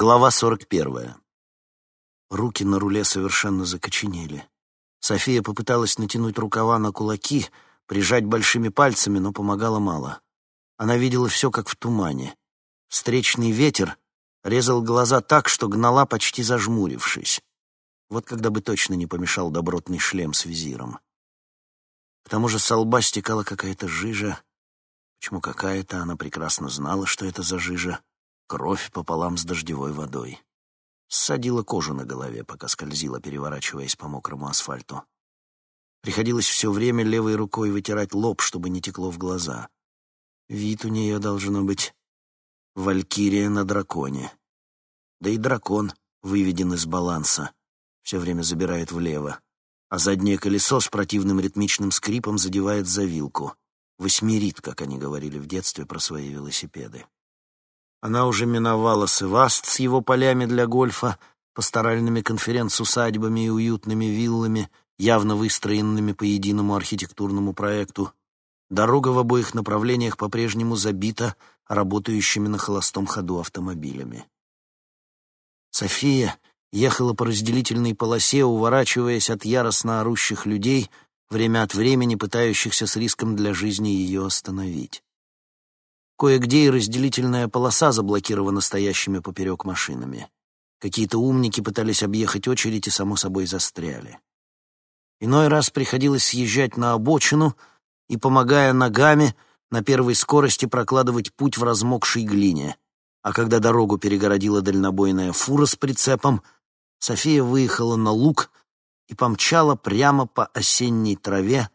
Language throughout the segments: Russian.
Глава 41. Руки на руле совершенно закоченели. София попыталась натянуть рукава на кулаки, прижать большими пальцами, но помогало мало. Она видела все, как в тумане. Встречный ветер резал глаза так, что гнала, почти зажмурившись. Вот когда бы точно не помешал добротный шлем с визиром. К тому же со лба стекала какая-то жижа. Почему какая-то, она прекрасно знала, что это за жижа. Кровь пополам с дождевой водой. Ссадила кожу на голове, пока скользила, переворачиваясь по мокрому асфальту. Приходилось все время левой рукой вытирать лоб, чтобы не текло в глаза. Вид у нее должно быть валькирия на драконе. Да и дракон выведен из баланса, все время забирает влево, а заднее колесо с противным ритмичным скрипом задевает за вилку. Восьмерит, как они говорили в детстве про свои велосипеды. Она уже миновала Севаст с его полями для гольфа, пасторальными конференц-усадьбами и уютными виллами, явно выстроенными по единому архитектурному проекту. Дорога в обоих направлениях по-прежнему забита работающими на холостом ходу автомобилями. София ехала по разделительной полосе, уворачиваясь от яростно орущих людей, время от времени пытающихся с риском для жизни ее остановить. Кое-где и разделительная полоса заблокирована стоящими поперек машинами. Какие-то умники пытались объехать очередь и, само собой, застряли. Иной раз приходилось съезжать на обочину и, помогая ногами, на первой скорости прокладывать путь в размокшей глине. А когда дорогу перегородила дальнобойная фура с прицепом, София выехала на луг и помчала прямо по осенней траве,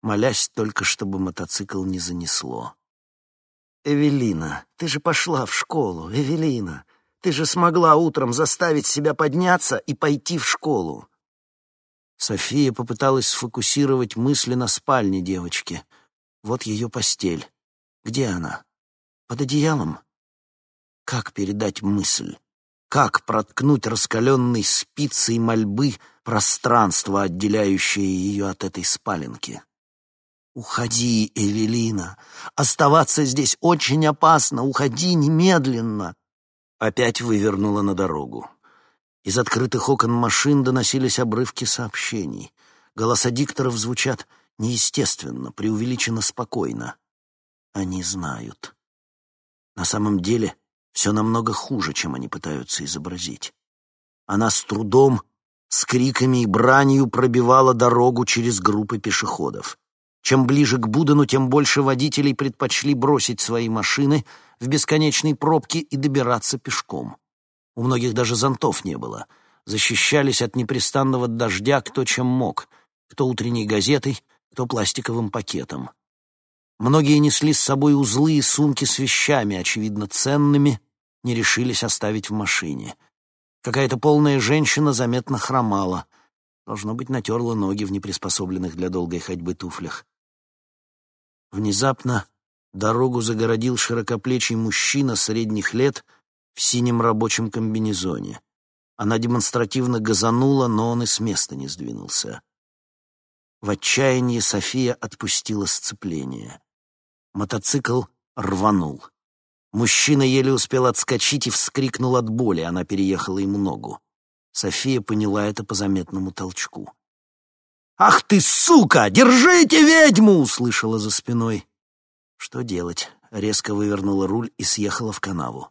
молясь только, чтобы мотоцикл не занесло. «Эвелина, ты же пошла в школу, Эвелина. Ты же смогла утром заставить себя подняться и пойти в школу». София попыталась сфокусировать мысли на спальне девочки. Вот ее постель. Где она? Под одеялом? Как передать мысль? Как проткнуть раскаленной спицей мольбы пространство, отделяющее ее от этой спаленки? «Уходи, Эвелина! Оставаться здесь очень опасно! Уходи немедленно!» Опять вывернула на дорогу. Из открытых окон машин доносились обрывки сообщений. Голоса дикторов звучат неестественно, преувеличенно спокойно. Они знают. На самом деле все намного хуже, чем они пытаются изобразить. Она с трудом, с криками и бранью пробивала дорогу через группы пешеходов. Чем ближе к Будану, тем больше водителей предпочли бросить свои машины в бесконечной пробке и добираться пешком. У многих даже зонтов не было. Защищались от непрестанного дождя кто чем мог, кто утренней газетой, кто пластиковым пакетом. Многие несли с собой узлы и сумки с вещами, очевидно ценными, не решились оставить в машине. Какая-то полная женщина заметно хромала. Должно быть, натерла ноги в неприспособленных для долгой ходьбы туфлях. Внезапно дорогу загородил широкоплечий мужчина средних лет в синем рабочем комбинезоне. Она демонстративно газанула, но он и с места не сдвинулся. В отчаянии София отпустила сцепление. Мотоцикл рванул. Мужчина еле успел отскочить и вскрикнул от боли, она переехала ему ногу. София поняла это по заметному толчку. «Ах ты, сука! Держите ведьму!» — услышала за спиной. Что делать? Резко вывернула руль и съехала в канаву.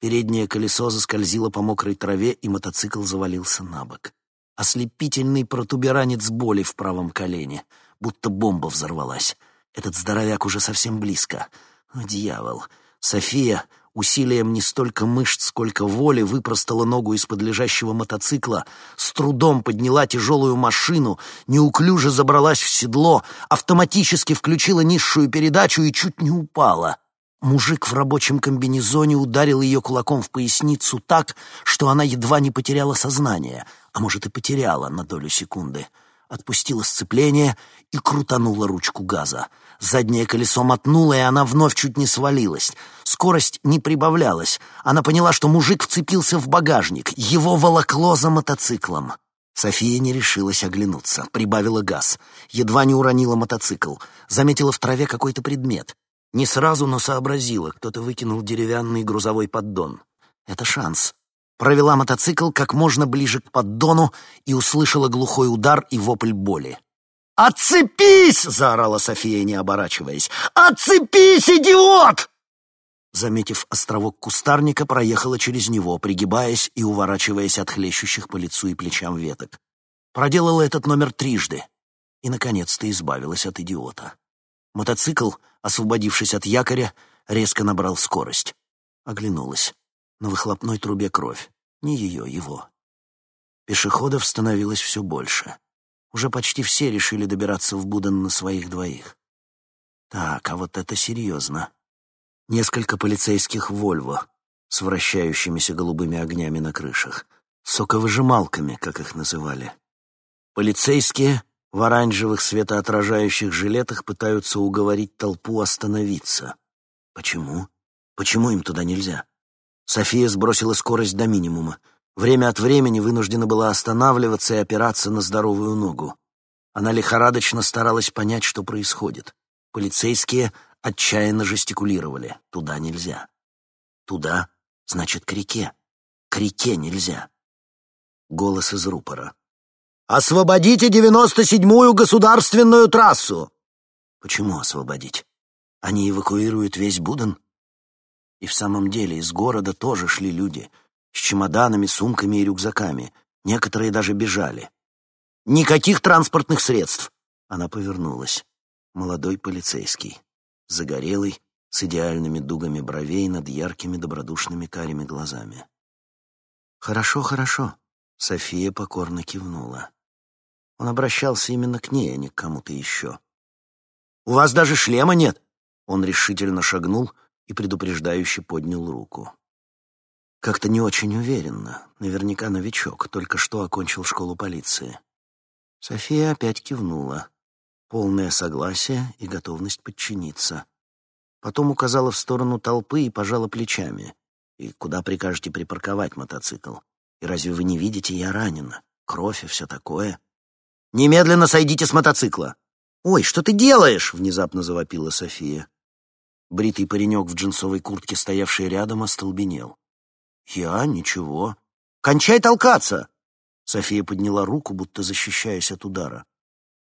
Переднее колесо заскользило по мокрой траве, и мотоцикл завалился на бок. Ослепительный протуберанец боли в правом колене, будто бомба взорвалась. Этот здоровяк уже совсем близко. О, дьявол! София усилием не столько мышц, сколько воли выпростала ногу из-под лежащего мотоцикла, с трудом подняла тяжелую машину, неуклюже забралась в седло, автоматически включила низшую передачу и чуть не упала. Мужик в рабочем комбинезоне ударил ее кулаком в поясницу так, что она едва не потеряла сознание, а может и потеряла на долю секунды. Отпустила сцепление и крутанула ручку газа. Заднее колесо мотнуло, и она вновь чуть не свалилась. Скорость не прибавлялась. Она поняла, что мужик вцепился в багажник. Его волокло за мотоциклом. София не решилась оглянуться, прибавила газ. Едва не уронила мотоцикл. Заметила в траве какой-то предмет. Не сразу, но сообразила. Кто-то выкинул деревянный грузовой поддон. Это шанс. Провела мотоцикл как можно ближе к поддону и услышала глухой удар и вопль боли. «Отцепись!» — заорала София, не оборачиваясь. «Отцепись, идиот!» Заметив островок кустарника, проехала через него, пригибаясь и уворачиваясь от хлещущих по лицу и плечам веток. Проделала этот номер трижды и, наконец-то, избавилась от идиота. Мотоцикл, освободившись от якоря, резко набрал скорость. Оглянулась. На выхлопной трубе кровь. Не ее, его. Пешеходов становилось все больше. Уже почти все решили добираться в Будан на своих двоих. Так, а вот это серьезно. Несколько полицейских «Вольво» с вращающимися голубыми огнями на крышах, соковыжималками, как их называли. Полицейские в оранжевых светоотражающих жилетах пытаются уговорить толпу остановиться. Почему? Почему им туда нельзя? София сбросила скорость до минимума. Время от времени вынуждена была останавливаться и опираться на здоровую ногу. Она лихорадочно старалась понять, что происходит. Полицейские отчаянно жестикулировали. Туда нельзя. Туда, значит, к реке. К реке нельзя. Голос из рупора. «Освободите девяносто седьмую государственную трассу!» «Почему освободить? Они эвакуируют весь Будан?» И в самом деле из города тоже шли люди — с чемоданами, сумками и рюкзаками. Некоторые даже бежали. «Никаких транспортных средств!» Она повернулась. Молодой полицейский. Загорелый, с идеальными дугами бровей над яркими добродушными карими глазами. «Хорошо, хорошо», — София покорно кивнула. Он обращался именно к ней, а не к кому-то еще. «У вас даже шлема нет!» Он решительно шагнул и предупреждающе поднял руку. Как-то не очень уверенно. Наверняка новичок, только что окончил школу полиции. София опять кивнула. Полное согласие и готовность подчиниться. Потом указала в сторону толпы и пожала плечами. «И куда прикажете припарковать мотоцикл? И разве вы не видите, я ранена? Кровь и все такое». «Немедленно сойдите с мотоцикла!» «Ой, что ты делаешь?» — внезапно завопила София. Бритый паренек в джинсовой куртке, стоявший рядом, остолбенел. «Я? Ничего. Кончай толкаться!» София подняла руку, будто защищаясь от удара.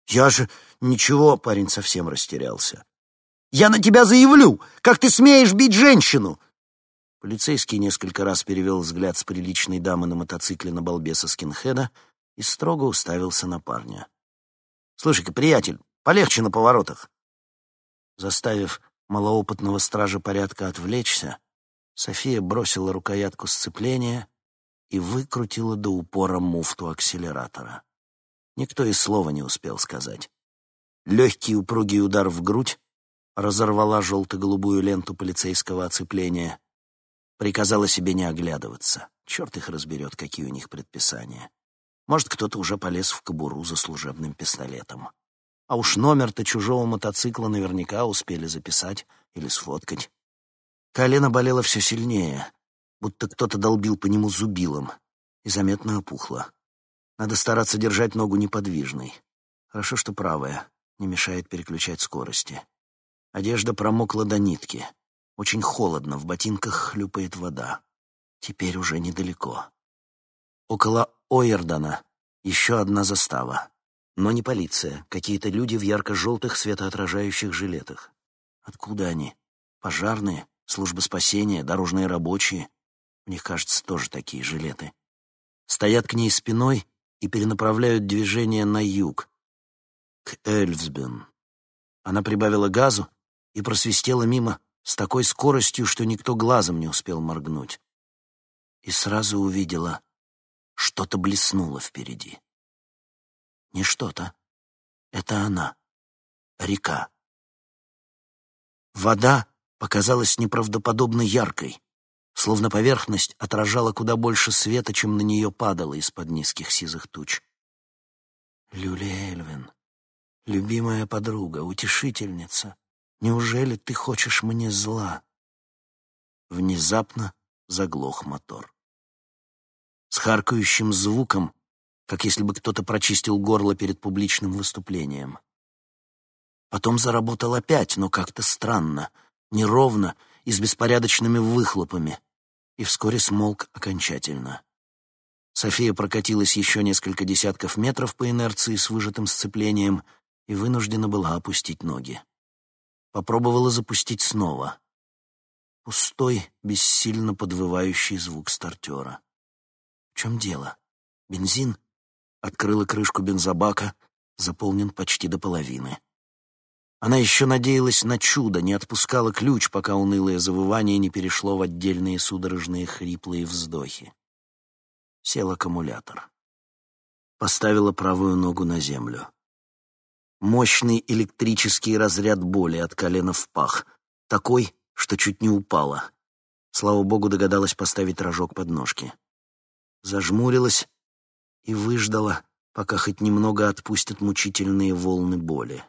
«Я же... Ничего!» — парень совсем растерялся. «Я на тебя заявлю! Как ты смеешь бить женщину!» Полицейский несколько раз перевел взгляд с приличной дамы на мотоцикле на балбеса скинхеда и строго уставился на парня. «Слушай-ка, приятель, полегче на поворотах!» Заставив малоопытного стража порядка отвлечься, София бросила рукоятку сцепления и выкрутила до упора муфту акселератора. Никто и слова не успел сказать. Легкий упругий удар в грудь разорвала желто-голубую ленту полицейского оцепления. Приказала себе не оглядываться. Черт их разберет, какие у них предписания. Может, кто-то уже полез в кобуру за служебным пистолетом. А уж номер-то чужого мотоцикла наверняка успели записать или сфоткать. Колено болело все сильнее, будто кто-то долбил по нему зубилом, и заметно опухло. Надо стараться держать ногу неподвижной. Хорошо, что правая, не мешает переключать скорости. Одежда промокла до нитки. Очень холодно, в ботинках хлюпает вода. Теперь уже недалеко. Около Ойердана еще одна застава. Но не полиция, какие-то люди в ярко-желтых светоотражающих жилетах. Откуда они? Пожарные? Служба спасения, дорожные рабочие. У них, кажется, тоже такие жилеты. Стоят к ней спиной и перенаправляют движение на юг, к Эльфсбен. Она прибавила газу и просвистела мимо с такой скоростью, что никто глазом не успел моргнуть. И сразу увидела, что-то блеснуло впереди. Не что-то. Это она. Река. Вода показалась неправдоподобно яркой, словно поверхность отражала куда больше света, чем на нее падало из-под низких сизых туч. Люлия Эльвин, любимая подруга, утешительница, неужели ты хочешь мне зла? Внезапно заглох мотор. С харкающим звуком, как если бы кто-то прочистил горло перед публичным выступлением. Потом заработал опять, но как-то странно — неровно и с беспорядочными выхлопами. и вскоре смолк окончательно. София прокатилась еще несколько десятков метров по инерции с выжатым сцеплением и вынуждена была опустить ноги. Попробовала запустить снова. Пустой, бессильно подвывающий звук стартера. В чем дело? Бензин? Открыла крышку бензобака, заполнен почти до половины. Она еще надеялась на чудо, не отпускала ключ, пока унылое завывание не перешло в отдельные судорожные хриплые вздохи. Сел аккумулятор. Поставила правую ногу на землю. Мощный электрический разряд боли от колена в пах. Такой, что чуть не упала. Слава богу, догадалась поставить рожок под ножки. Зажмурилась и выждала, пока хоть немного отпустят мучительные волны боли.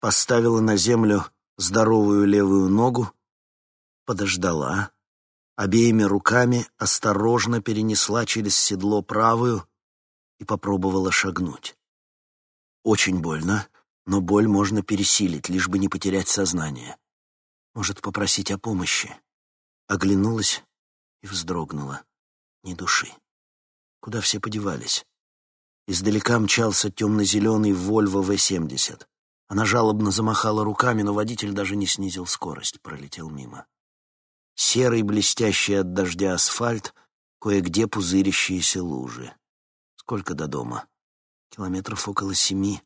Поставила на землю здоровую левую ногу, подождала, обеими руками осторожно перенесла через седло правую и попробовала шагнуть. Очень больно, но боль можно пересилить, лишь бы не потерять сознание. Может, попросить о помощи. Оглянулась и вздрогнула. Ни души. Куда все подевались? Издалека мчался темно-зеленый Volvo V70. Она жалобно замахала руками, но водитель даже не снизил скорость, пролетел мимо. Серый, блестящий от дождя асфальт, кое-где пузырящиеся лужи. Сколько до дома? Километров около семи.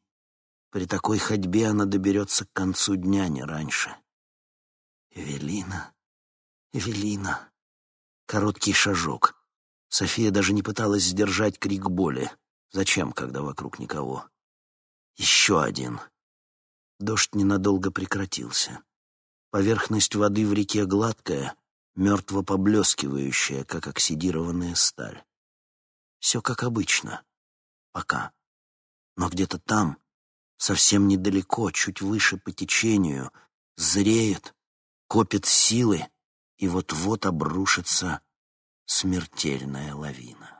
При такой ходьбе она доберется к концу дня, не раньше. Эвелина, Эвелина. Короткий шажок. София даже не пыталась сдержать крик боли. Зачем, когда вокруг никого? Еще один. Дождь ненадолго прекратился. Поверхность воды в реке гладкая, мертво поблескивающая, как оксидированная сталь. Все как обычно. Пока. Но где-то там, совсем недалеко, чуть выше по течению, зреет, копит силы и вот-вот обрушится смертельная лавина.